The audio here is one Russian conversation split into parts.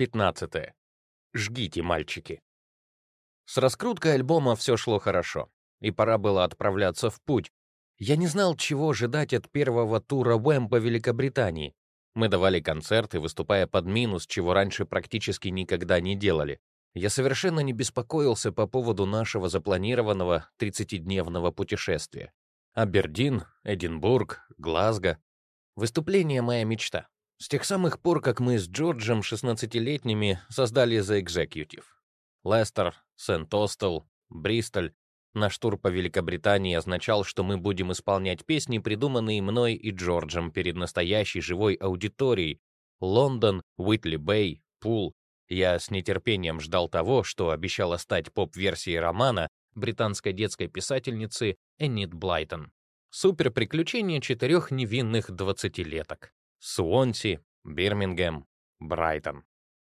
15. Жгите, мальчики. С раскруткой альбома все шло хорошо, и пора было отправляться в путь. Я не знал, чего ожидать от первого тура Уэм по Великобритании. Мы давали концерты, выступая под минус, чего раньше практически никогда не делали. Я совершенно не беспокоился по поводу нашего запланированного 30-дневного путешествия. Абердин, Эдинбург, Глазго. Выступление — моя мечта. С тех самых пор, как мы с Джорджем, 16-летними, создали The Executive. Лестер, Сент-Остел, Бристоль. Наш тур по Великобритании означал, что мы будем исполнять песни, придуманные мной и Джорджем перед настоящей живой аудиторией. Лондон, Уитли-Бэй, Пул. Я с нетерпением ждал того, что обещало стать поп-версией романа британской детской писательницы Эннит Блайтон. Супер-приключения четырех невинных двадцатилеток. Суонси, Бирмингем, Брайтон.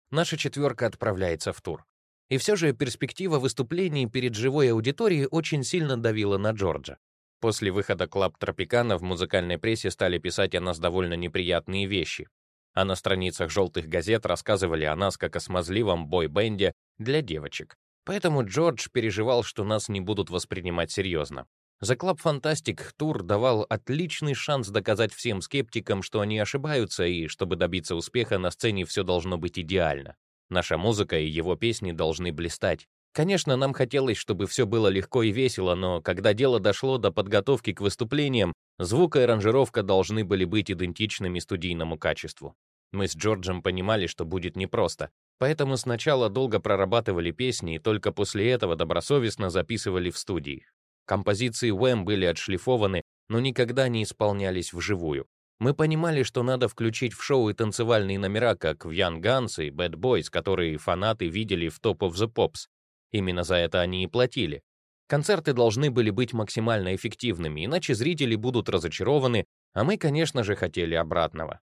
Наша четверка отправляется в тур. И все же перспектива выступлений перед живой аудиторией очень сильно давила на Джорджа. После выхода Club Tropicana в музыкальной прессе стали писать о нас довольно неприятные вещи. А на страницах желтых газет рассказывали о нас как о смазливом бой-бенде для девочек. Поэтому Джордж переживал, что нас не будут воспринимать серьезно. The Club Fantastic Tour давал отличный шанс доказать всем скептикам, что они ошибаются, и чтобы добиться успеха на сцене все должно быть идеально. Наша музыка и его песни должны блистать. Конечно, нам хотелось, чтобы все было легко и весело, но когда дело дошло до подготовки к выступлениям, звук и аранжировка должны были быть идентичными студийному качеству. Мы с Джорджем понимали, что будет непросто, поэтому сначала долго прорабатывали песни и только после этого добросовестно записывали в студии. Композиции Уэм были отшлифованы, но никогда не исполнялись вживую. Мы понимали, что надо включить в шоу и танцевальные номера, как в Young Guns и Bad Boys, которые фанаты видели в Top of the Pops. Именно за это они и платили. Концерты должны были быть максимально эффективными, иначе зрители будут разочарованы, а мы, конечно же, хотели обратного.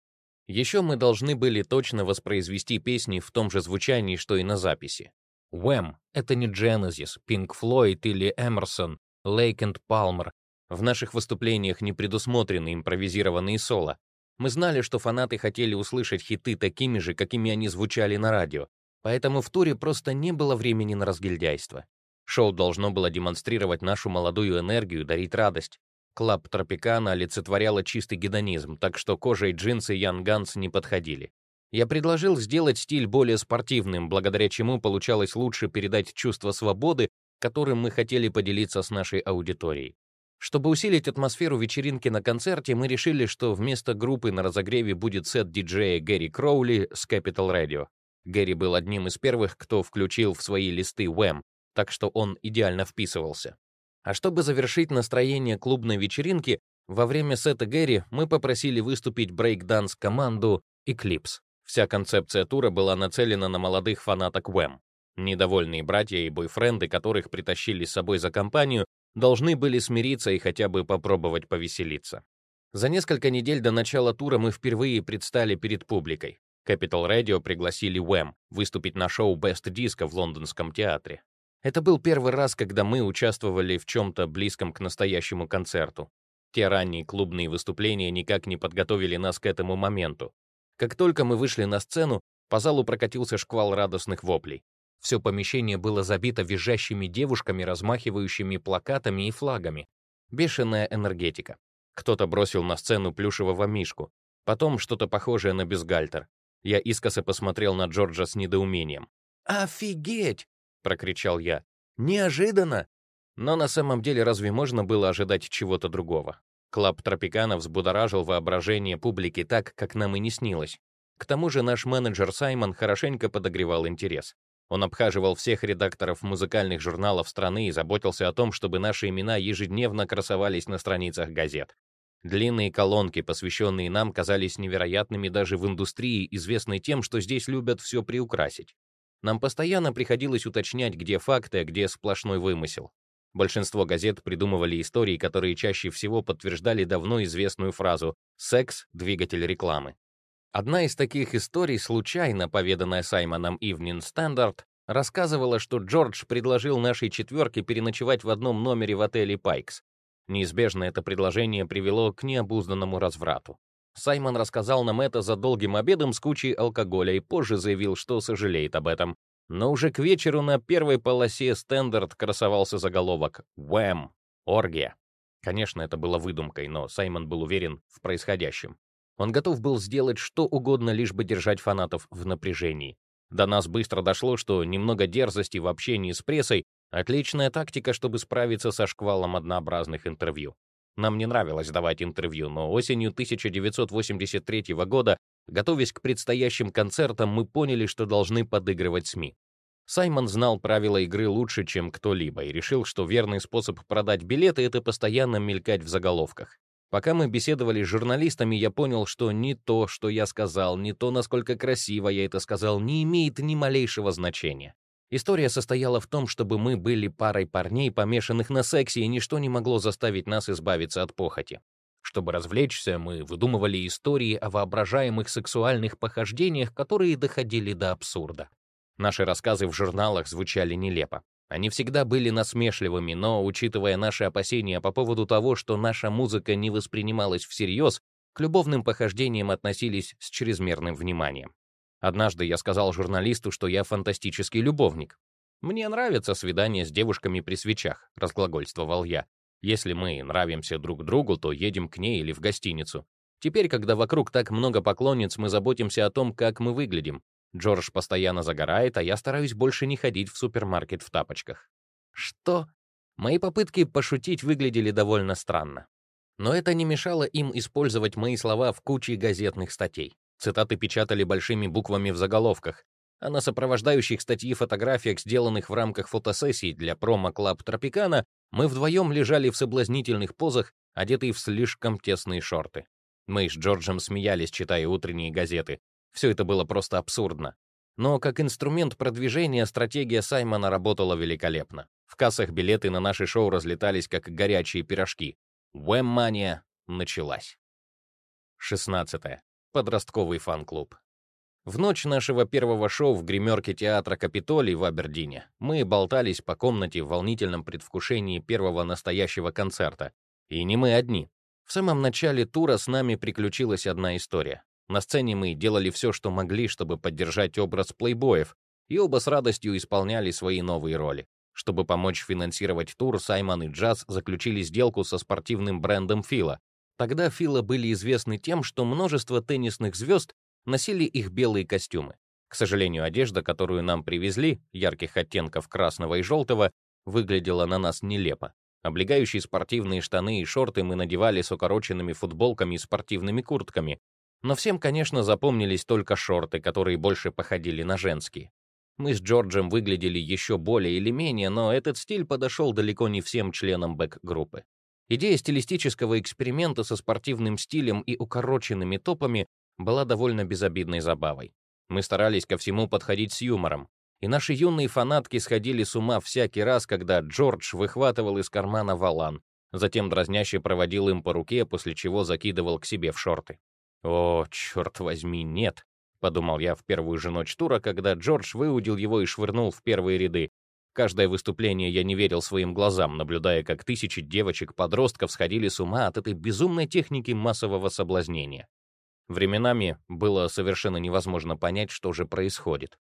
Еще мы должны были точно воспроизвести песни в том же звучании, что и на записи. Wham — это не Genesis, Pink Floyd или Emerson, Lake and Palmer. В наших выступлениях не предусмотрены импровизированные соло. Мы знали, что фанаты хотели услышать хиты такими же, какими они звучали на радио, поэтому в туре просто не было времени на разгильдяйство. Шоу должно было демонстрировать нашу молодую энергию, дарить радость. Club Tropicana олицетворяла чистый гедонизм, так что кожа и джинсы Young Guns не подходили. Я предложил сделать стиль более спортивным, благодаря чему получалось лучше передать чувство свободы которым мы хотели поделиться с нашей аудиторией. Чтобы усилить атмосферу вечеринки на концерте, мы решили, что вместо группы на разогреве будет сет диджея Гэри Кроули с Capital Radio. Гэри был одним из первых, кто включил в свои листы Wham, так что он идеально вписывался. А чтобы завершить настроение клубной вечеринки, во время сета Гэри мы попросили выступить брейк-данс-команду Eclipse. Вся концепция тура была нацелена на молодых фанаток Wham. Недовольные братья и бойфренды, которых притащили с собой за компанию, должны были смириться и хотя бы попробовать повеселиться. За несколько недель до начала тура мы впервые предстали перед публикой. Capital Radio пригласили Wham выступить на шоу Best Disco в лондонском театре. Это был первый раз, когда мы участвовали в чем-то близком к настоящему концерту. Те ранние клубные выступления никак не подготовили нас к этому моменту. Как только мы вышли на сцену, по залу прокатился шквал радостных воплей. Все помещение было забито визжащими девушками, размахивающими плакатами и флагами. Бешеная энергетика. Кто-то бросил на сцену плюшевого мишку, потом что-то похожее на бюстгальтер. Я искоса посмотрел на Джорджа с недоумением. «Офигеть!» — прокричал я. «Неожиданно!» Но на самом деле разве можно было ожидать чего-то другого? Club Tropicana взбудоражил воображение публики так, как нам и не снилось. К тому же наш менеджер Саймон хорошенько подогревал интерес. Он обхаживал всех редакторов музыкальных журналов страны и заботился о том, чтобы наши имена ежедневно красовались на страницах газет. Длинные колонки, посвященные нам, казались невероятными даже в индустрии, известной тем, что здесь любят все приукрасить. Нам постоянно приходилось уточнять, где факты, а где сплошной вымысел. Большинство газет придумывали истории, которые чаще всего подтверждали давно известную фразу «секс — двигатель рекламы». Одна из таких историй, случайно поведанная Саймоном Evening Standard, рассказывала, что Джордж предложил нашей четверке переночевать в одном номере в отеле Пайкс. Неизбежно это предложение привело к необузданному разврату. Саймон рассказал нам это за долгим обедом с кучей алкоголя и позже заявил, что сожалеет об этом. Но уже к вечеру на первой полосе «Стендарт» красовался заголовок «Уэм! Оргия!». Конечно, это было выдумкой, но Саймон был уверен в происходящем. Он готов был сделать что угодно, лишь бы держать фанатов в напряжении. До нас быстро дошло, что немного дерзости в общении с прессой — отличная тактика, чтобы справиться со шквалом однообразных интервью. Нам не нравилось давать интервью, но осенью 1983 года, готовясь к предстоящим концертам, мы поняли, что должны подыгрывать СМИ. Саймон знал правила игры лучше, чем кто-либо, и решил, что верный способ продать билеты — это постоянно мелькать в заголовках. Пока мы беседовали с журналистами, я понял, что ни то, что я сказал, ни то, насколько красиво я это сказал, не имеет ни малейшего значения. История состояла в том, чтобы мы были парой парней, помешанных на сексе, и ничто не могло заставить нас избавиться от похоти. Чтобы развлечься, мы выдумывали истории о воображаемых сексуальных похождениях, которые доходили до абсурда. Наши рассказы в журналах звучали нелепо. Они всегда были насмешливыми, но, учитывая наши опасения по поводу того, что наша музыка не воспринималась всерьез, к любовным похождениям относились с чрезмерным вниманием. Однажды я сказал журналисту, что я фантастический любовник. «Мне нравятся свидания с девушками при свечах», — разглагольствовал я. «Если мы нравимся друг другу, то едем к ней или в гостиницу. Теперь, когда вокруг так много поклонниц, мы заботимся о том, как мы выглядим. Джордж постоянно загорает, а я стараюсь больше не ходить в супермаркет в тапочках». «Что?» Мои попытки пошутить выглядели довольно странно. Но это не мешало им использовать мои слова в куче газетных статей. Цитаты печатали большими буквами в заголовках, а на сопровождающих статьи фотографиях, сделанных в рамках фотосессий для промо-клаб Тропикана, мы вдвоем лежали в соблазнительных позах, одетые в слишком тесные шорты. Мы с Джорджем смеялись, читая утренние газеты. Все это было просто абсурдно. Но как инструмент продвижения стратегия Саймона работала великолепно. В кассах билеты на наши шоу разлетались, как горячие пирожки. Уэм-мания началась. 16 подростковый фан-клуб. В ночь нашего первого шоу в гримерке театра «Капитолий» в Абердине мы болтались по комнате в волнительном предвкушении первого настоящего концерта. И не мы одни. В самом начале тура с нами приключилась одна история. На сцене мы делали все, что могли, чтобы поддержать образ плейбоев, и оба с радостью исполняли свои новые роли. Чтобы помочь финансировать тур, Саймон и Джаз заключили сделку со спортивным брендом Фила, Тогда Фила были известны тем, что множество теннисных звезд носили их белые костюмы. К сожалению, одежда, которую нам привезли, ярких оттенков красного и желтого, выглядела на нас нелепо. Облегающие спортивные штаны и шорты мы надевали с укороченными футболками и спортивными куртками. Но всем, конечно, запомнились только шорты, которые больше походили на женские. Мы с Джорджем выглядели еще более или менее, но этот стиль подошел далеко не всем членам бэк-группы. Идея стилистического эксперимента со спортивным стилем и укороченными топами была довольно безобидной забавой. Мы старались ко всему подходить с юмором, и наши юные фанатки сходили с ума всякий раз, когда Джордж выхватывал из кармана валан, затем дразняще проводил им по руке, после чего закидывал к себе в шорты. «О, черт возьми, нет!» — подумал я в первую же ночь тура, когда Джордж выудил его и швырнул в первые ряды. Каждое выступление я не верил своим глазам, наблюдая, как тысячи девочек-подростков сходили с ума от этой безумной техники массового соблазнения. Временами было совершенно невозможно понять, что же происходит.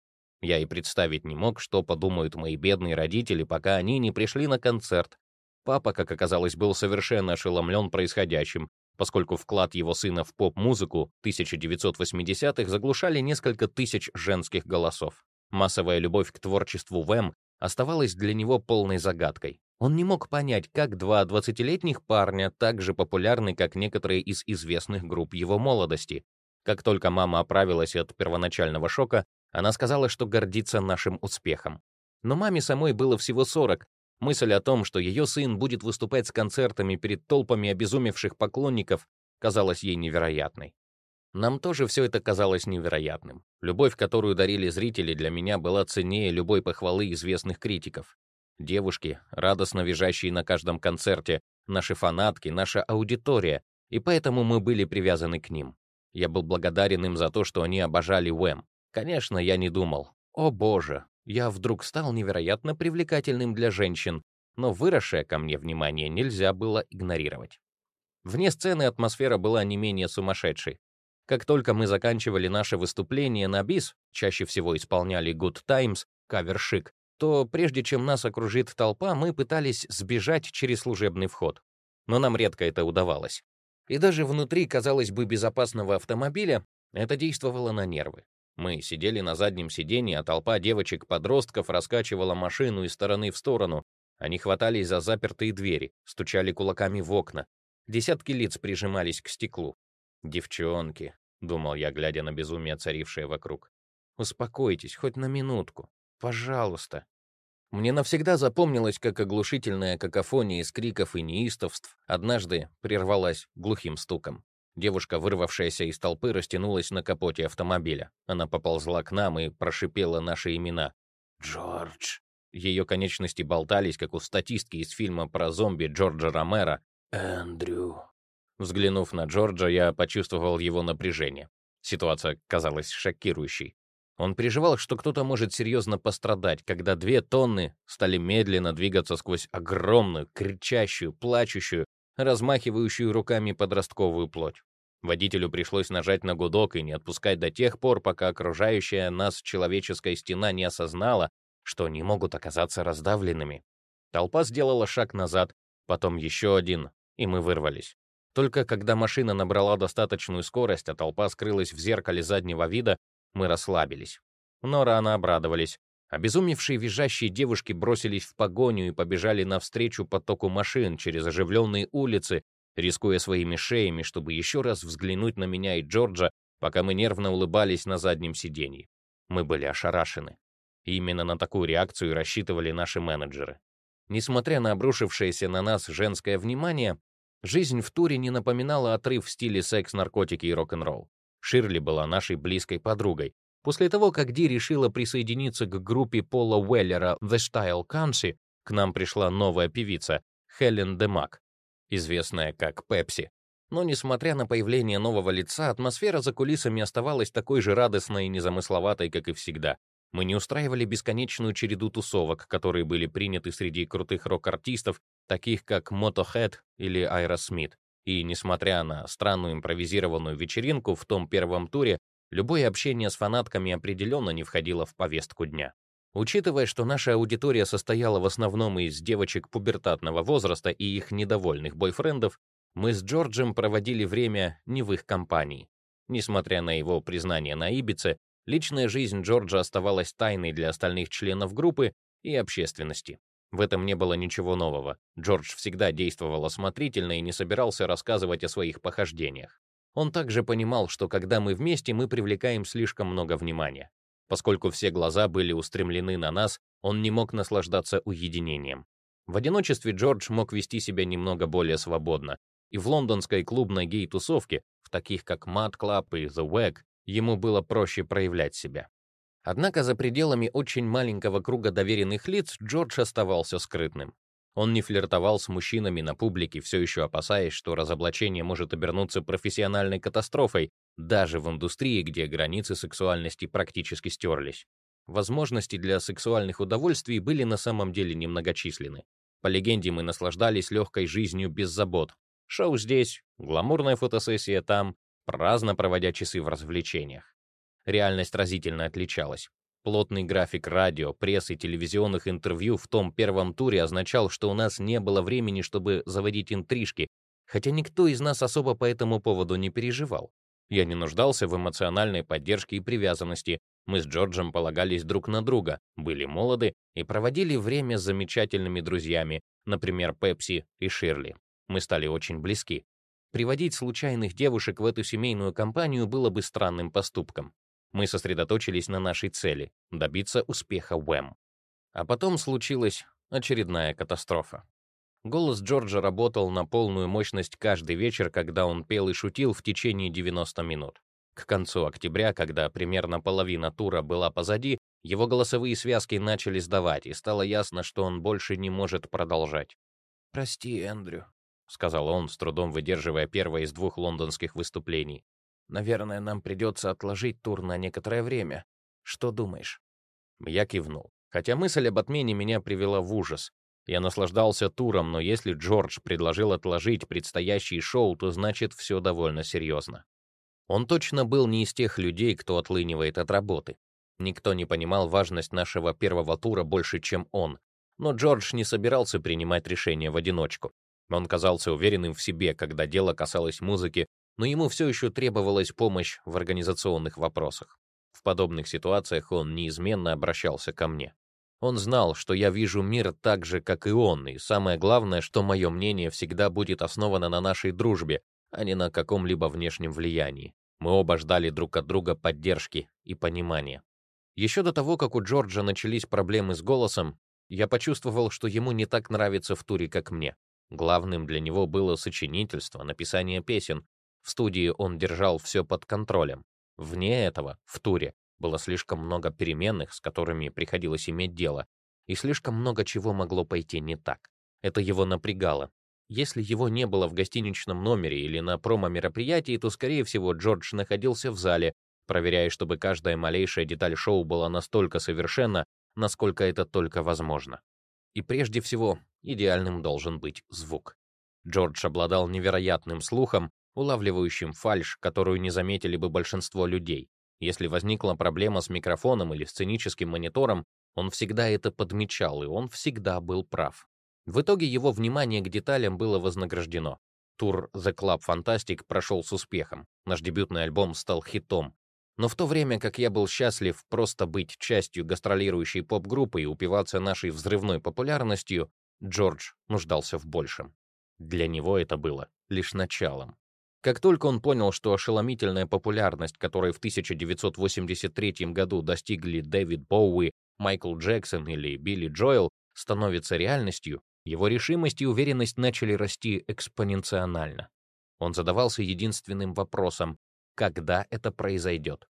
Я и представить не мог, что подумают мои бедные родители, пока они не пришли на концерт. Папа, как оказалось, был совершенно ошеломлен происходящим, поскольку вклад его сына в поп-музыку 1980-х заглушали несколько тысяч женских голосов. Массовая любовь к творчеству Вэм оставалась для него полной загадкой. Он не мог понять, как два двадцатилетних парня, так же популярны, как некоторые из известных групп его молодости. Как только мама оправилась от первоначального шока, она сказала, что гордится нашим успехом. Но маме самой было всего 40. Мысль о том, что ее сын будет выступать с концертами перед толпами обезумевших поклонников, казалась ей невероятной. Нам тоже все это казалось невероятным. Любовь, которую дарили зрители, для меня была ценнее любой похвалы известных критиков. Девушки, радостно визжащие на каждом концерте, наши фанатки, наша аудитория, и поэтому мы были привязаны к ним. Я был благодарен им за то, что они обожали Уэм. Конечно, я не думал, о боже, я вдруг стал невероятно привлекательным для женщин, но выросшее ко мне внимание нельзя было игнорировать. Вне сцены атмосфера была не менее сумасшедшей. Как только мы заканчивали наше выступление на бис, чаще всего исполняли Good Times, кавер-шик, то прежде чем нас окружит толпа, мы пытались сбежать через служебный вход. Но нам редко это удавалось. И даже внутри, казалось бы, безопасного автомобиля это действовало на нервы. Мы сидели на заднем сиденье, а толпа девочек-подростков раскачивала машину из стороны в сторону. Они хватались за запертые двери, стучали кулаками в окна. Десятки лиц прижимались к стеклу. «Девчонки», — думал я, глядя на безумие, царившее вокруг. «Успокойтесь, хоть на минутку. Пожалуйста». Мне навсегда запомнилось, как оглушительная какофония из криков и неистовств однажды прервалась глухим стуком. Девушка, вырвавшаяся из толпы, растянулась на капоте автомобиля. Она поползла к нам и прошипела наши имена. «Джордж». Ее конечности болтались, как у статистки из фильма про зомби Джорджа Ромера. «Эндрю». Взглянув на Джорджа, я почувствовал его напряжение. Ситуация казалась шокирующей. Он переживал, что кто-то может серьезно пострадать, когда две тонны стали медленно двигаться сквозь огромную, кричащую, плачущую, размахивающую руками подростковую плоть. Водителю пришлось нажать на гудок и не отпускать до тех пор, пока окружающая нас человеческая стена не осознала, что они могут оказаться раздавленными. Толпа сделала шаг назад, потом еще один, и мы вырвались. Только когда машина набрала достаточную скорость, а толпа скрылась в зеркале заднего вида, мы расслабились. Но рано обрадовались. Обезумевшие визжащие девушки бросились в погоню и побежали навстречу потоку машин через оживленные улицы, рискуя своими шеями, чтобы еще раз взглянуть на меня и Джорджа, пока мы нервно улыбались на заднем сиденье. Мы были ошарашены. И именно на такую реакцию рассчитывали наши менеджеры. Несмотря на обрушившееся на нас женское внимание, жизнь в туре не напоминала отрыв в стиле секс, наркотики и рок-н-ролл. Ширли была нашей близкой подругой, После того, как Ди решила присоединиться к группе Пола Уэллера The Style Country, к нам пришла новая певица Хелен Демак, известная как Пепси. Но несмотря на появление нового лица, атмосфера за кулисами оставалась такой же радостной и незамысловатой, как и всегда. Мы не устраивали бесконечную череду тусовок, которые были приняты среди крутых рок-артистов, таких как Motorhead или Aerosmith. И несмотря на странную импровизированную вечеринку в том первом туре, Любое общение с фанатками определенно не входило в повестку дня. Учитывая, что наша аудитория состояла в основном из девочек пубертатного возраста и их недовольных бойфрендов, мы с Джорджем проводили время не в их компании. Несмотря на его признание на Ибице, личная жизнь Джорджа оставалась тайной для остальных членов группы и общественности. В этом не было ничего нового. Джордж всегда действовал осмотрительно и не собирался рассказывать о своих похождениях. Он также понимал, что когда мы вместе, мы привлекаем слишком много внимания. Поскольку все глаза были устремлены на нас, он не мог наслаждаться уединением. В одиночестве Джордж мог вести себя немного более свободно, и в лондонской клубной гей-тусовке, в таких как Mad Club и The Wag, ему было проще проявлять себя. Однако за пределами очень маленького круга доверенных лиц Джордж оставался скрытным. Он не флиртовал с мужчинами на публике, все еще опасаясь, что разоблачение может обернуться профессиональной катастрофой, даже в индустрии, где границы сексуальности практически стерлись. Возможности для сексуальных удовольствий были на самом деле немногочисленны. По легенде, мы наслаждались легкой жизнью без забот. Шоу здесь, гламурная фотосессия там, праздно проводя часы в развлечениях. Реальность разительно отличалась. Плотный график радио, прессы телевизионных интервью в том первом туре означал, что у нас не было времени, чтобы заводить интрижки, хотя никто из нас особо по этому поводу не переживал. Я не нуждался в эмоциональной поддержке и привязанности. Мы с Джорджем полагались друг на друга, были молоды и проводили время с замечательными друзьями, например, Пепси и Ширли. Мы стали очень близки. Приводить случайных девушек в эту семейную компанию было бы странным поступком. Мы сосредоточились на нашей цели — добиться успеха Уэм. А потом случилась очередная катастрофа. Голос Джорджа работал на полную мощность каждый вечер, когда он пел и шутил в течение 90 минут. К концу октября, когда примерно половина тура была позади, его голосовые связки начали сдавать, и стало ясно, что он больше не может продолжать. «Прости, Эндрю», — сказал он, с трудом выдерживая первое из двух лондонских выступлений. Наверное, нам придется отложить тур на некоторое время. Что думаешь?» Я кивнул. Хотя мысль об отмене меня привела в ужас. Я наслаждался туром, но если Джордж предложил отложить предстоящий шоу, то значит все довольно серьезно. Он точно был не из тех людей, кто отлынивает от работы. Никто не понимал важность нашего первого тура больше, чем он, но Джордж не собирался принимать решения в одиночку. Он казался уверенным в себе, когда дело касалось музыки, но ему все еще требовалась помощь в организационных вопросах. В подобных ситуациях он неизменно обращался ко мне. Он знал, что я вижу мир так же, как и он, и самое главное, что мое мнение всегда будет основано на нашей дружбе, а не на каком-либо внешнем влиянии. Мы оба ждали друг от друга поддержки и понимания. Еще до того, как у Джорджа начались проблемы с голосом, я почувствовал, что ему не так нравится в туре, как мне. Главным для него было сочинительство, написание песен. В студии он держал все под контролем. Вне этого, в туре, было слишком много переменных, с которыми приходилось иметь дело, и слишком много чего могло пойти не так. Это его напрягало. Если его не было в гостиничном номере или на промо-мероприятии, то, скорее всего, Джордж находился в зале, проверяя, чтобы каждая малейшая деталь шоу была настолько совершенна, насколько это только возможно. И прежде всего, идеальным должен быть звук. Джордж обладал невероятным слухом, улавливающим фальшь, которую не заметили бы большинство людей. Если возникла проблема с микрофоном или сценическим монитором, он всегда это подмечал, и он всегда был прав. В итоге его внимание к деталям было вознаграждено. Тур The Club Fantastic прошел с успехом. Наш дебютный альбом стал хитом. Но в то время как я был счастлив просто быть частью гастролирующей поп-группы и упиваться нашей взрывной популярностью, Джордж нуждался в большем. Для него это было лишь началом. Как только он понял, что ошеломительная популярность, которой в 1983 году достигли Дэвид Боуи, Майкл Джексон или Билли Джоэл, становится реальностью, его решимость и уверенность начали расти экспоненциально. Он задавался единственным вопросом когда это произойдет.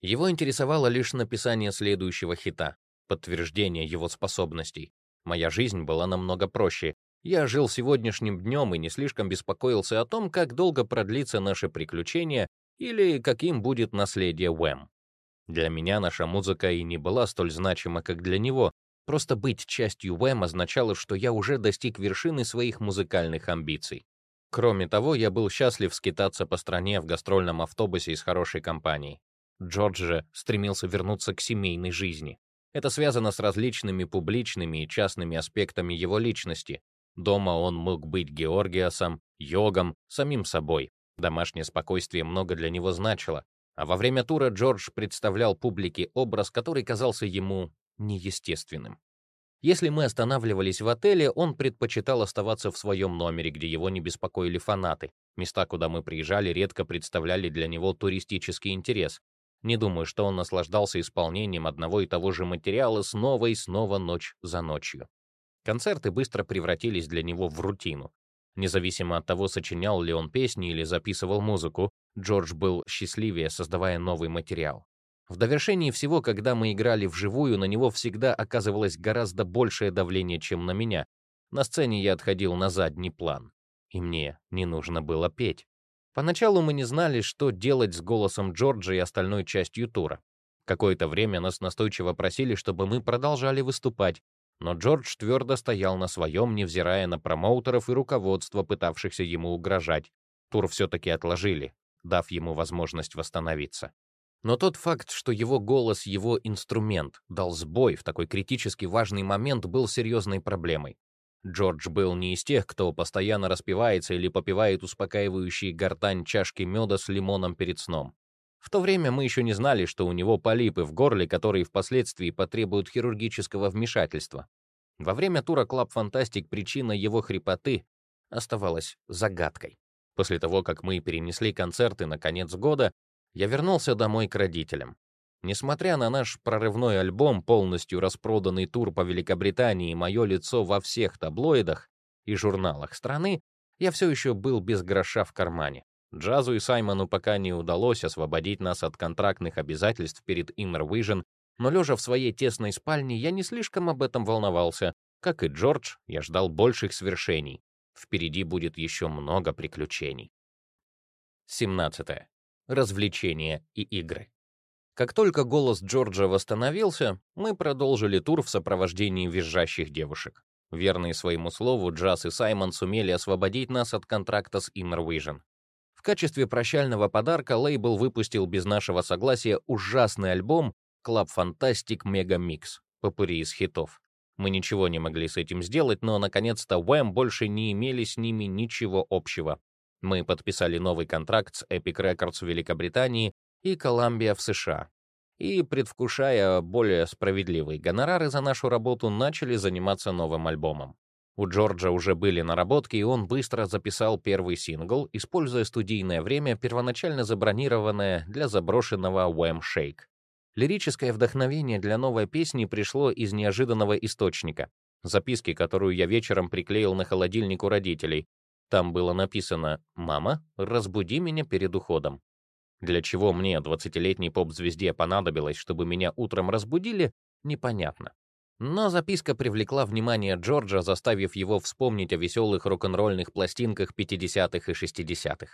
Его интересовало лишь написание следующего хита, подтверждение его способностей. Моя жизнь была намного проще. Я жил сегодняшним днем и не слишком беспокоился о том, как долго продлится наше приключение или каким будет наследие Уэм. Для меня наша музыка и не была столь значима, как для него. Просто быть частью Уэм означало, что я уже достиг вершины своих музыкальных амбиций. Кроме того, я был счастлив скитаться по стране в гастрольном автобусе из хорошей компании. Джордж же стремился вернуться к семейной жизни. Это связано с различными публичными и частными аспектами его личности. Дома он мог быть Георгиасом, йогом, самим собой. Домашнее спокойствие много для него значило. А во время тура Джордж представлял публике образ, который казался ему неестественным. Если мы останавливались в отеле, он предпочитал оставаться в своем номере, где его не беспокоили фанаты. Места, куда мы приезжали, редко представляли для него туристический интерес. Не думаю, что он наслаждался исполнением одного и того же материала снова и снова ночь за ночью. Концерты быстро превратились для него в рутину. Независимо от того, сочинял ли он песни или записывал музыку, Джордж был счастливее, создавая новый материал. В довершении всего, когда мы играли вживую, на него всегда оказывалось гораздо большее давление, чем на меня. На сцене я отходил на задний план, и мне не нужно было петь. Поначалу мы не знали, что делать с голосом Джорджа и остальной частью тура. Какое-то время нас настойчиво просили, чтобы мы продолжали выступать, но Джордж твердо стоял на своем, невзирая на промоутеров и руководство, пытавшихся ему угрожать. Тур все-таки отложили, дав ему возможность восстановиться. Но тот факт, что его голос, его инструмент дал сбой в такой критически важный момент, был серьезной проблемой. Джордж был не из тех, кто постоянно распивается или попивает успокаивающие гортань чашки меда с лимоном перед сном. В то время мы еще не знали, что у него полипы в горле, которые впоследствии потребуют хирургического вмешательства. Во время тура Club Fantastic причина его хрипоты оставалась загадкой. После того, как мы перенесли концерты на конец года, я вернулся домой к родителям. Несмотря на наш прорывной альбом, полностью распроданный тур по Великобритании мое лицо во всех таблоидах и журналах страны, я все еще был без гроша в кармане. Джазу и Саймону пока не удалось освободить нас от контрактных обязательств перед Inner Vision, но лежа в своей тесной спальне, я не слишком об этом волновался. Как и Джордж, я ждал больших свершений. Впереди будет еще много приключений. 17 развлечения и игры. Как только голос Джорджа восстановился, мы продолжили тур в сопровождении визжащих девушек. Верные своему слову, Джаз и Саймон сумели освободить нас от контракта с Inner Vision. В качестве прощального подарка лейбл выпустил без нашего согласия ужасный альбом Club Fantastic Mega Mix, попури из хитов. Мы ничего не могли с этим сделать, но наконец-то Wham больше не имели с ними ничего общего. Мы подписали новый контракт с Epic Records в Великобритании и Columbia в США. И, предвкушая более справедливые гонорары за нашу работу, начали заниматься новым альбомом. У Джорджа уже были наработки, и он быстро записал первый сингл, используя студийное время, первоначально забронированное для заброшенного Wham Shake. Лирическое вдохновение для новой песни пришло из неожиданного источника. Записки, которую я вечером приклеил на холодильник у родителей. Там было написано «Мама, разбуди меня перед уходом». Для чего мне, 20-летней поп-звезде, понадобилось, чтобы меня утром разбудили, непонятно. Но записка привлекла внимание Джорджа, заставив его вспомнить о веселых рок-н-ролльных пластинках 50-х и 60-х.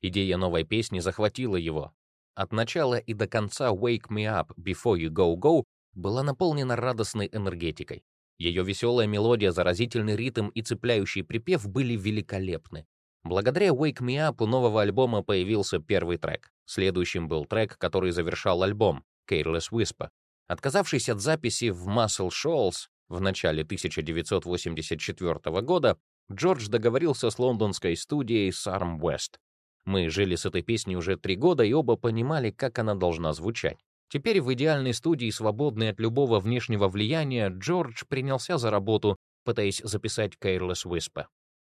Идея новой песни захватила его. От начала и до конца «Wake Me Up Before You Go Go» была наполнена радостной энергетикой. Ее веселая мелодия, заразительный ритм и цепляющий припев были великолепны. Благодаря «Wake Me Up» у нового альбома появился первый трек. Следующим был трек, который завершал альбом «Careless Whisper», Отказавшись от записи в Muscle Shoals в начале 1984 года, Джордж договорился с лондонской студией Sarm West. Мы жили с этой песней уже три года и оба понимали, как она должна звучать. Теперь в идеальной студии, свободной от любого внешнего влияния, Джордж принялся за работу, пытаясь записать Careless Whisper.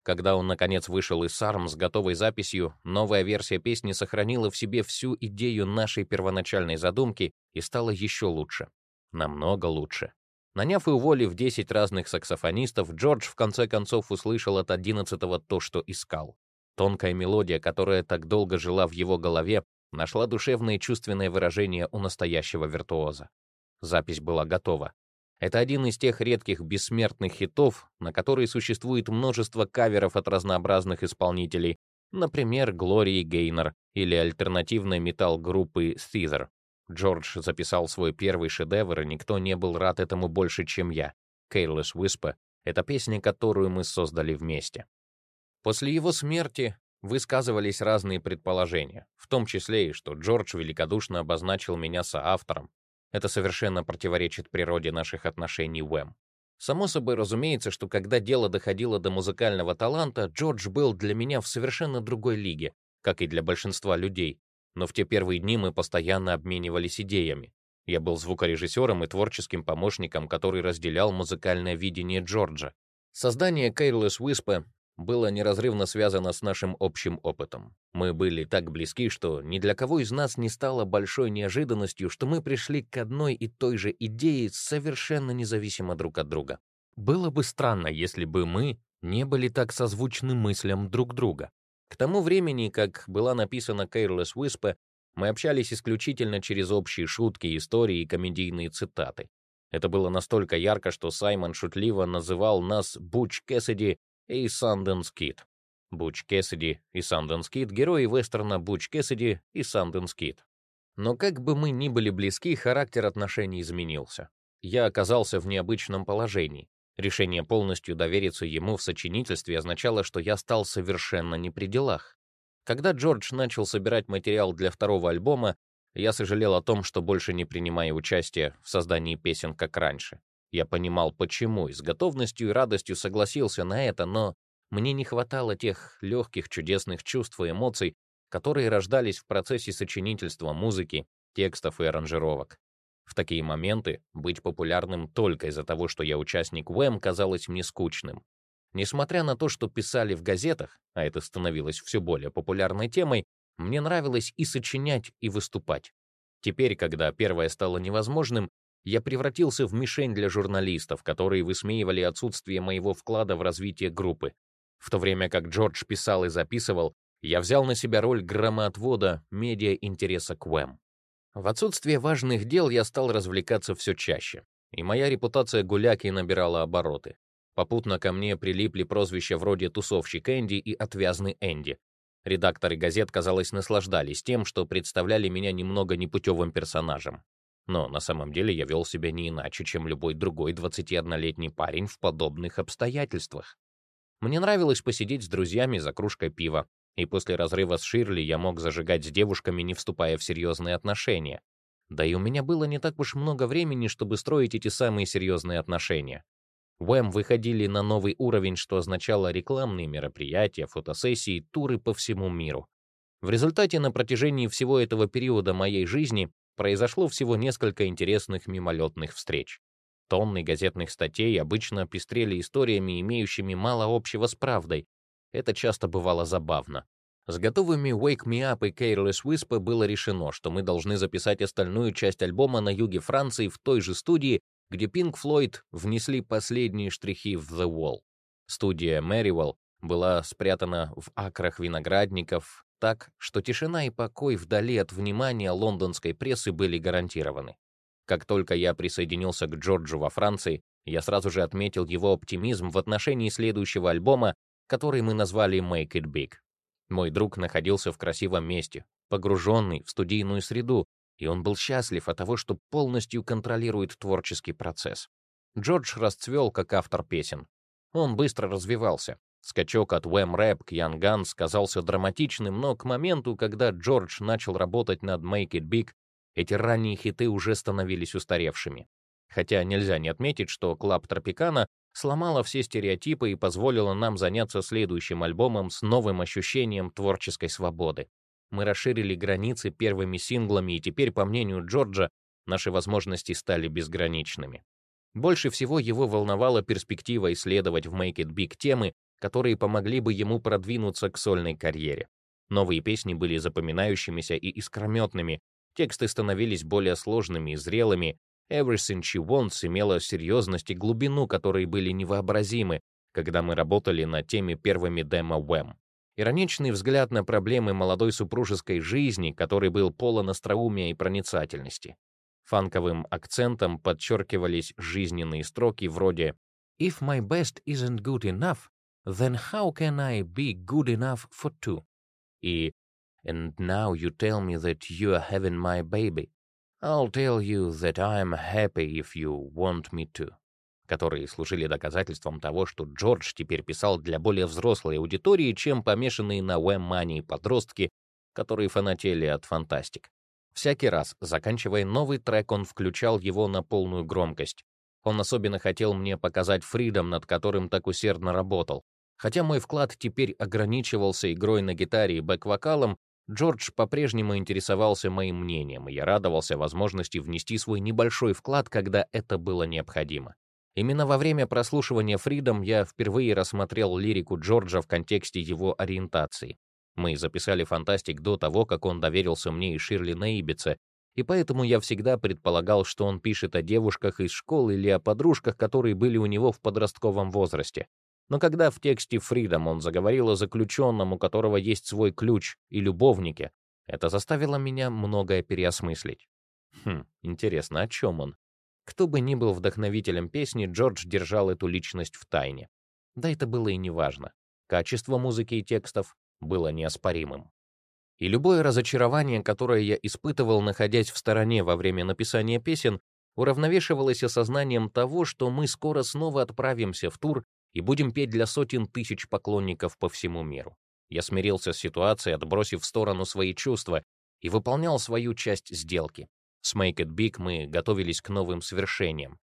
Когда он, наконец, вышел из Сарм с готовой записью, новая версия песни сохранила в себе всю идею нашей первоначальной задумки и стала еще лучше. Намного лучше. Наняв и уволив 10 разных саксофонистов, Джордж в конце концов услышал от одиннадцатого то, что искал. Тонкая мелодия, которая так долго жила в его голове, нашла душевное и чувственное выражение у настоящего виртуоза. Запись была готова. Это один из тех редких бессмертных хитов, на которые существует множество каверов от разнообразных исполнителей, например, Глории Гейнер или альтернативной металл-группы Thither. Джордж записал свой первый шедевр, и никто не был рад этому больше, чем я. Careless Whisper — это песня, которую мы создали вместе. После его смерти высказывались разные предположения, в том числе и что Джордж великодушно обозначил меня соавтором, это совершенно противоречит природе наших отношений Уэм. Само собой разумеется, что когда дело доходило до музыкального таланта, Джордж был для меня в совершенно другой лиге, как и для большинства людей. Но в те первые дни мы постоянно обменивались идеями. Я был звукорежиссером и творческим помощником, который разделял музыкальное видение Джорджа. Создание Careless Whisper было неразрывно связано с нашим общим опытом. Мы были так близки, что ни для кого из нас не стало большой неожиданностью, что мы пришли к одной и той же идее совершенно независимо друг от друга. Было бы странно, если бы мы не были так созвучны мыслям друг друга. К тому времени, как была написана Careless Whisper, мы общались исключительно через общие шутки, истории и комедийные цитаты. Это было настолько ярко, что Саймон шутливо называл нас Буч Кэссиди и Санденс Кид. Буч Кэссиди и Санденс Кид — герои вестерна Буч Кэссиди и Санденс Кид. Но как бы мы ни были близки, характер отношений изменился. Я оказался в необычном положении. Решение полностью довериться ему в сочинительстве означало, что я стал совершенно не при делах. Когда Джордж начал собирать материал для второго альбома, я сожалел о том, что больше не принимаю участие в создании песен, как раньше. Я понимал, почему, и с готовностью и радостью согласился на это, но мне не хватало тех легких, чудесных чувств и эмоций, которые рождались в процессе сочинительства музыки, текстов и аранжировок. В такие моменты быть популярным только из-за того, что я участник ВЭМ, казалось мне скучным. Несмотря на то, что писали в газетах, а это становилось все более популярной темой, мне нравилось и сочинять, и выступать. Теперь, когда первое стало невозможным, я превратился в мишень для журналистов, которые высмеивали отсутствие моего вклада в развитие группы. В то время как Джордж писал и записывал, я взял на себя роль громоотвода медиа интереса к Уэм. В отсутствие важных дел я стал развлекаться все чаще, и моя репутация гуляки набирала обороты. Попутно ко мне прилипли прозвища вроде «тусовщик Энди» и «отвязный Энди». Редакторы газет, казалось, наслаждались тем, что представляли меня немного непутевым персонажем. Но на самом деле я вел себя не иначе, чем любой другой 21-летний парень в подобных обстоятельствах. Мне нравилось посидеть с друзьями за кружкой пива И после разрыва с Ширли я мог зажигать с девушками, не вступая в серьезные отношения. Да и у меня было не так уж много времени, чтобы строить эти самые серьезные отношения. Уэм выходили на новый уровень, что означало рекламные мероприятия, фотосессии, туры по всему миру. В результате на протяжении всего этого периода моей жизни произошло всего несколько интересных мимолетных встреч. Тонны газетных статей обычно пестрели историями, имеющими мало общего с правдой. Это часто бывало забавно. С готовыми Wake Me Up и Careless Whisper было решено, что мы должны записать остальную часть альбома на юге Франции в той же студии, где Pink Floyd внесли последние штрихи в The Wall. Студия Мэривелл была спрятана в акрах виноградников так, что тишина и покой вдали от внимания лондонской прессы были гарантированы. Как только я присоединился к Джорджу во Франции, я сразу же отметил его оптимизм в отношении следующего альбома, который мы назвали Make It Big. Мой друг находился в красивом месте, погруженный в студийную среду, и он был счастлив от того, что полностью контролирует творческий процесс. Джордж расцвел как автор песен. Он быстро развивался. Скачок от Wham Rap к Young Guns казался драматичным, но к моменту, когда Джордж начал работать над Make It Big, эти ранние хиты уже становились устаревшими. Хотя нельзя не отметить, что Club Tropicana сломала все стереотипы и позволила нам заняться следующим альбомом с новым ощущением творческой свободы. Мы расширили границы первыми синглами, и теперь, по мнению Джорджа, наши возможности стали безграничными. Больше всего его волновала перспектива исследовать в Make It Big темы, которые помогли бы ему продвинуться к сольной карьере. Новые песни были запоминающимися и искрометными, тексты становились более сложными и зрелыми, Everything She Wants имела серьезность и глубину, которые были невообразимы, когда мы работали над теми первыми демо Wham. Ироничный взгляд на проблемы молодой супружеской жизни, который был полон остроумия и проницательности. Фанковым акцентом подчеркивались жизненные строки вроде «If my best isn't good enough, then how can I be good enough for two?» и «And now you tell me that you are having my baby. I'll tell you that I'm happy if you want me to» которые служили доказательством того, что Джордж теперь писал для более взрослой аудитории, чем помешанные на уэм-мании подростки, которые фанатели от фантастик. Всякий раз, заканчивая новый трек, он включал его на полную громкость. Он особенно хотел мне показать фридом, над которым так усердно работал. Хотя мой вклад теперь ограничивался игрой на гитаре и бэк-вокалом, Джордж по-прежнему интересовался моим мнением, и я радовался возможности внести свой небольшой вклад, когда это было необходимо. Именно во время прослушивания Freedom я впервые рассмотрел лирику Джорджа в контексте его ориентации. Мы записали фантастик до того, как он доверился мне и Ширли на Ибице, и поэтому я всегда предполагал, что он пишет о девушках из школы или о подружках, которые были у него в подростковом возрасте. Но когда в тексте Freedom он заговорил о заключенном, у которого есть свой ключ, и любовнике, это заставило меня многое переосмыслить. Хм, интересно, о чем он? Кто бы ни был вдохновителем песни, Джордж держал эту личность в тайне. Да это было и неважно. Качество музыки и текстов было неоспоримым. И любое разочарование, которое я испытывал, находясь в стороне во время написания песен, уравновешивалось осознанием того, что мы скоро снова отправимся в тур и будем петь для сотен тысяч поклонников по всему миру. Я смирился с ситуацией, отбросив в сторону свои чувства, и выполнял свою часть сделки. С Make It Big мы готовились к новым свершениям.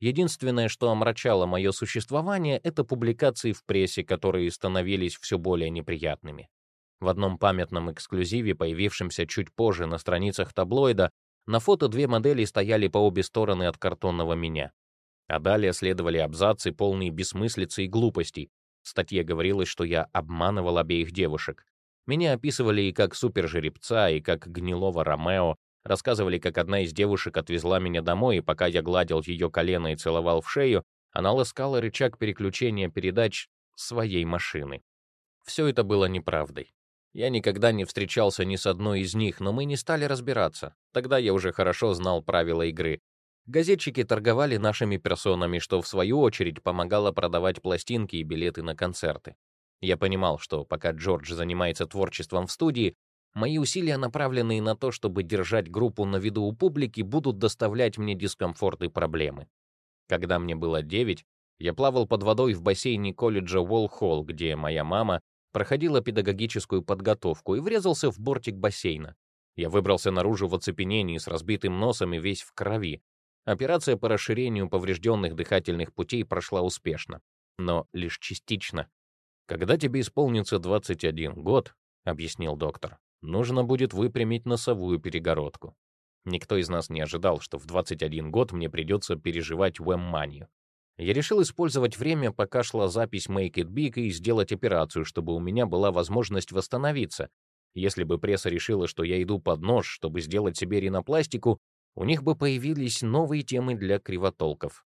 Единственное, что омрачало мое существование, это публикации в прессе, которые становились все более неприятными. В одном памятном эксклюзиве, появившемся чуть позже на страницах таблоида, на фото две модели стояли по обе стороны от картонного меня. А далее следовали абзацы, полные бессмыслицы и глупостей. В статье говорилось, что я обманывал обеих девушек. Меня описывали и как супержеребца, и как гнилого Ромео, Рассказывали, как одна из девушек отвезла меня домой, и пока я гладил ее колено и целовал в шею, она ласкала рычаг переключения передач своей машины. Все это было неправдой. Я никогда не встречался ни с одной из них, но мы не стали разбираться. Тогда я уже хорошо знал правила игры. Газетчики торговали нашими персонами, что в свою очередь помогало продавать пластинки и билеты на концерты. Я понимал, что пока Джордж занимается творчеством в студии, Мои усилия, направленные на то, чтобы держать группу на виду у публики, будут доставлять мне дискомфорт и проблемы. Когда мне было 9, я плавал под водой в бассейне колледжа Уолл-Холл, где моя мама проходила педагогическую подготовку и врезался в бортик бассейна. Я выбрался наружу в оцепенении с разбитым носом и весь в крови. Операция по расширению поврежденных дыхательных путей прошла успешно, но лишь частично. Когда тебе исполнится 21 год, объяснил доктор, нужно будет выпрямить носовую перегородку. Никто из нас не ожидал, что в 21 год мне придется переживать вэм-манию. Я решил использовать время, пока шла запись Make It Big, и сделать операцию, чтобы у меня была возможность восстановиться. Если бы пресса решила, что я иду под нож, чтобы сделать себе ринопластику, у них бы появились новые темы для кривотолков.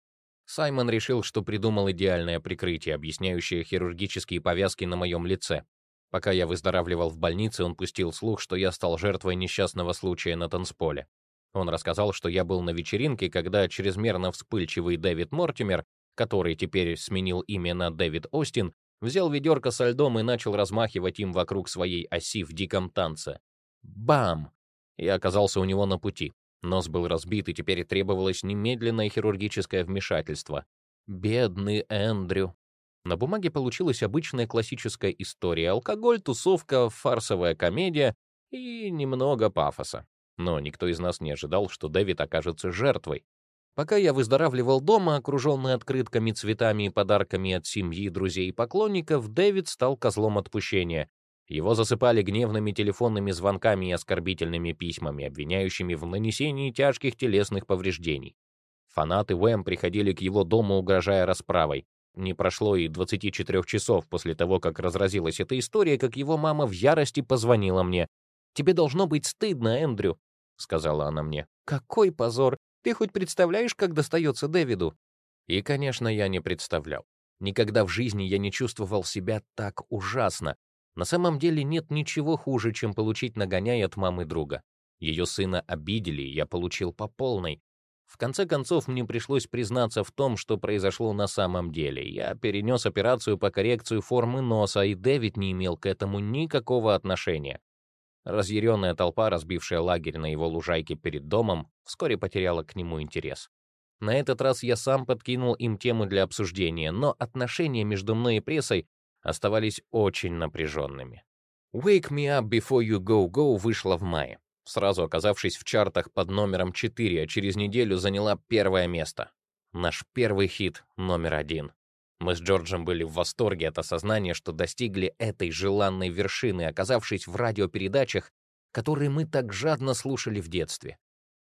Саймон решил, что придумал идеальное прикрытие, объясняющее хирургические повязки на моем лице. Пока я выздоравливал в больнице, он пустил слух, что я стал жертвой несчастного случая на танцполе. Он рассказал, что я был на вечеринке, когда чрезмерно вспыльчивый Дэвид Мортимер который теперь сменил имя на Дэвид Остин, взял ведерко со льдом и начал размахивать им вокруг своей оси в диком танце. Бам! Я оказался у него на пути. Нос был разбит, и теперь требовалось немедленное хирургическое вмешательство. Бедный Эндрю. На бумаге получилась обычная классическая история: алкоголь, тусовка, фарсовая комедия и немного пафоса. Но никто из нас не ожидал, что Дэвид окажется жертвой. Пока я выздоравливал дома, окруженный открытками, цветами и подарками от семьи, друзей и поклонников, Дэвид стал козлом отпущения. Его засыпали гневными телефонными звонками и оскорбительными письмами, обвиняющими в нанесении тяжких телесных повреждений. Фанаты Уэм приходили к его дому, угрожая расправой. Не прошло и 24 часов после того, как разразилась эта история, как его мама в ярости позвонила мне. «Тебе должно быть стыдно, Эндрю», — сказала она мне. «Какой позор! Ты хоть представляешь, как достается Дэвиду?» И, конечно, я не представлял. Никогда в жизни я не чувствовал себя так ужасно. На самом деле нет ничего хуже, чем получить нагоняй от мамы друга. Ее сына обидели, я получил по полной. В конце концов, мне пришлось признаться в том, что произошло на самом деле. Я перенес операцию по коррекции формы носа, и Дэвид не имел к этому никакого отношения. Разъяренная толпа, разбившая лагерь на его лужайке перед домом, вскоре потеряла к нему интерес. На этот раз я сам подкинул им тему для обсуждения, но отношения между мной и прессой оставались очень напряженными. «Wake Me Up Before You Go Go» вышла в мае, сразу оказавшись в чартах под номером 4, а через неделю заняла первое место. Наш первый хит номер один. Мы с Джорджем были в восторге от осознания, что достигли этой желанной вершины, оказавшись в радиопередачах, которые мы так жадно слушали в детстве.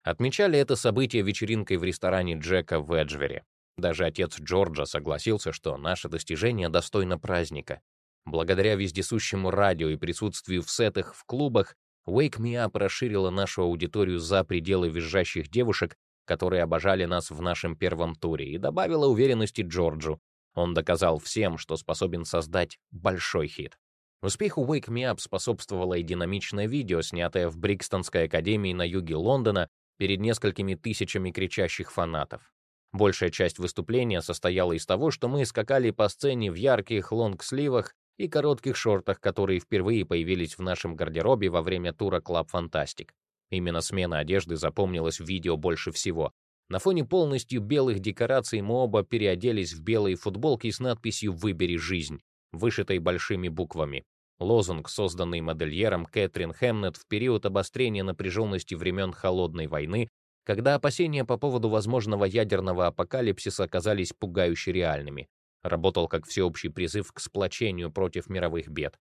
Отмечали это событие вечеринкой в ресторане Джека в Эджвере. Даже отец Джорджа согласился, что наше достижение достойно праздника. Благодаря вездесущему радио и присутствию в сетах в клубах, Wake Me Up расширила нашу аудиторию за пределы визжащих девушек, которые обожали нас в нашем первом туре, и добавила уверенности Джорджу, он доказал всем, что способен создать большой хит. Успеху Wake Me Up способствовало и динамичное видео, снятое в Брикстонской академии на юге Лондона перед несколькими тысячами кричащих фанатов. Большая часть выступления состояла из того, что мы скакали по сцене в ярких лонгсливах и коротких шортах, которые впервые появились в нашем гардеробе во время тура Club Fantastic. Именно смена одежды запомнилась в видео больше всего, на фоне полностью белых декораций мы оба переоделись в белые футболки с надписью «Выбери жизнь», вышитой большими буквами. Лозунг, созданный модельером Кэтрин Хемнет в период обострения напряженности времен Холодной войны, когда опасения по поводу возможного ядерного апокалипсиса оказались пугающе реальными. Работал как всеобщий призыв к сплочению против мировых бед.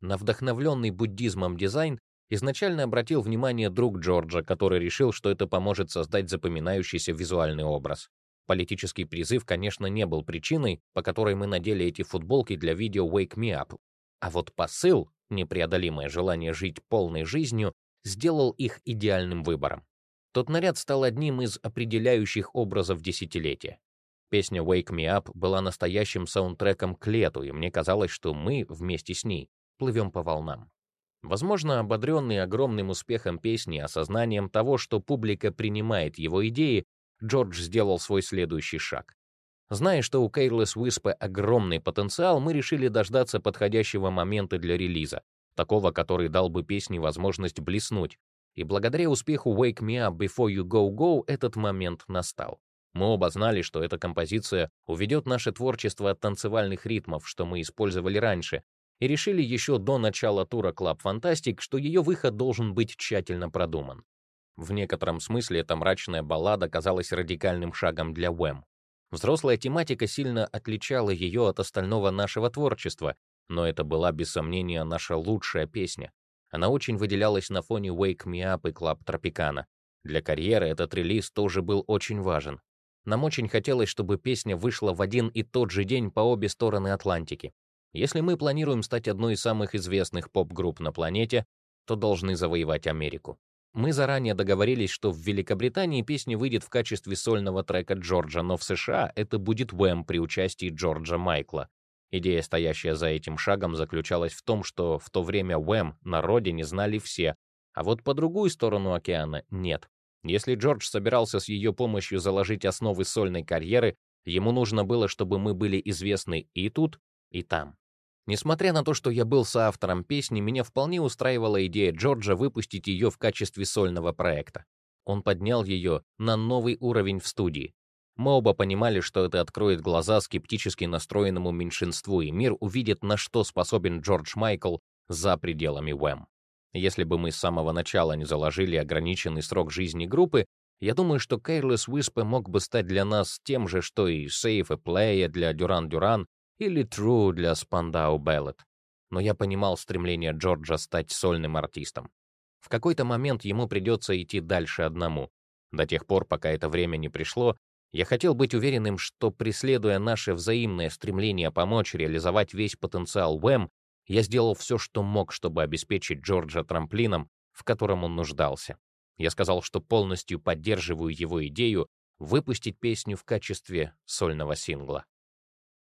На вдохновленный буддизмом дизайн изначально обратил внимание друг Джорджа, который решил, что это поможет создать запоминающийся визуальный образ. Политический призыв, конечно, не был причиной, по которой мы надели эти футболки для видео Wake Me Up. А вот посыл, непреодолимое желание жить полной жизнью, сделал их идеальным выбором. Тот наряд стал одним из определяющих образов десятилетия. Песня Wake Me Up была настоящим саундтреком к лету, и мне казалось, что мы вместе с ней плывем по волнам. Возможно, ободренный огромным успехом песни и осознанием того, что публика принимает его идеи, Джордж сделал свой следующий шаг. Зная, что у Careless Whisper огромный потенциал, мы решили дождаться подходящего момента для релиза, такого, который дал бы песне возможность блеснуть. И благодаря успеху Wake Me Up Before You Go Go этот момент настал. Мы оба знали, что эта композиция уведет наше творчество от танцевальных ритмов, что мы использовали раньше, и решили еще до начала тура Club Fantastic, что ее выход должен быть тщательно продуман. В некотором смысле эта мрачная баллада казалась радикальным шагом для Уэм. Взрослая тематика сильно отличала ее от остального нашего творчества, но это была без сомнения наша лучшая песня. Она очень выделялась на фоне Wake Me Up и Club Tropicana. Для карьеры этот релиз тоже был очень важен. Нам очень хотелось, чтобы песня вышла в один и тот же день по обе стороны Атлантики. Если мы планируем стать одной из самых известных поп-групп на планете, то должны завоевать Америку. Мы заранее договорились, что в Великобритании песня выйдет в качестве сольного трека Джорджа, но в США это будет Уэм при участии Джорджа Майкла. Идея, стоящая за этим шагом, заключалась в том, что в то время Уэм на родине знали все, а вот по другую сторону океана нет. Если Джордж собирался с ее помощью заложить основы сольной карьеры, ему нужно было, чтобы мы были известны и тут, и там. Несмотря на то, что я был соавтором песни, меня вполне устраивала идея Джорджа выпустить ее в качестве сольного проекта. Он поднял ее на новый уровень в студии. Мы оба понимали, что это откроет глаза скептически настроенному меньшинству, и мир увидит, на что способен Джордж Майкл за пределами Уэм. Если бы мы с самого начала не заложили ограниченный срок жизни группы, я думаю, что Careless Whisper мог бы стать для нас тем же, что и Safe и Play для Duran Duran или True для Spandau Ballet. Но я понимал стремление Джорджа стать сольным артистом. В какой-то момент ему придется идти дальше одному. До тех пор, пока это время не пришло, я хотел быть уверенным, что, преследуя наше взаимное стремление помочь реализовать весь потенциал Уэм, я сделал все, что мог, чтобы обеспечить Джорджа трамплином, в котором он нуждался. Я сказал, что полностью поддерживаю его идею выпустить песню в качестве сольного сингла.